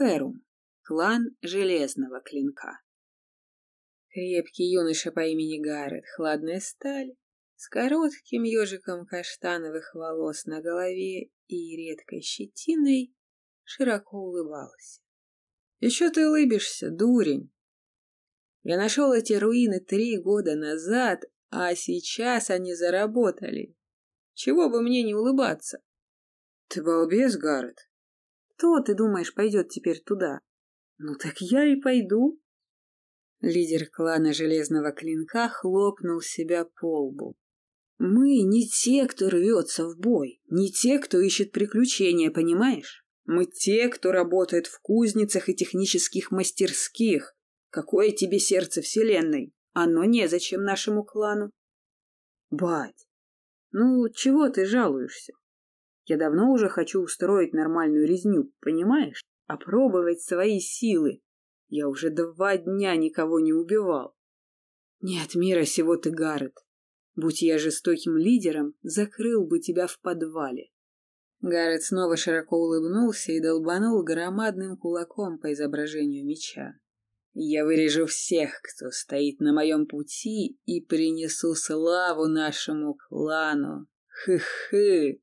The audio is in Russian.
Перум. Клан Железного Клинка. Крепкий юноша по имени Гаррет, хладная сталь, с коротким ежиком каштановых волос на голове и редкой щетиной, широко улыбался. «Еще ты улыбишься, дурень! Я нашел эти руины три года назад, а сейчас они заработали. Чего бы мне не улыбаться?» «Ты балбес, Гаррет!» «Кто, ты думаешь, пойдет теперь туда?» «Ну так я и пойду!» Лидер клана Железного Клинка хлопнул себя по лбу. «Мы не те, кто рвется в бой, не те, кто ищет приключения, понимаешь? Мы те, кто работает в кузницах и технических мастерских. Какое тебе сердце вселенной? Оно незачем нашему клану». «Бать, ну чего ты жалуешься? Я давно уже хочу устроить нормальную резню, понимаешь? Опробовать свои силы, я уже два дня никого не убивал. Нет мира сего ты, Гаррет. Будь я жестоким лидером, закрыл бы тебя в подвале. Гаррет снова широко улыбнулся и долбанул громадным кулаком по изображению меча. Я вырежу всех, кто стоит на моем пути, и принесу славу нашему клану. Хы-хы!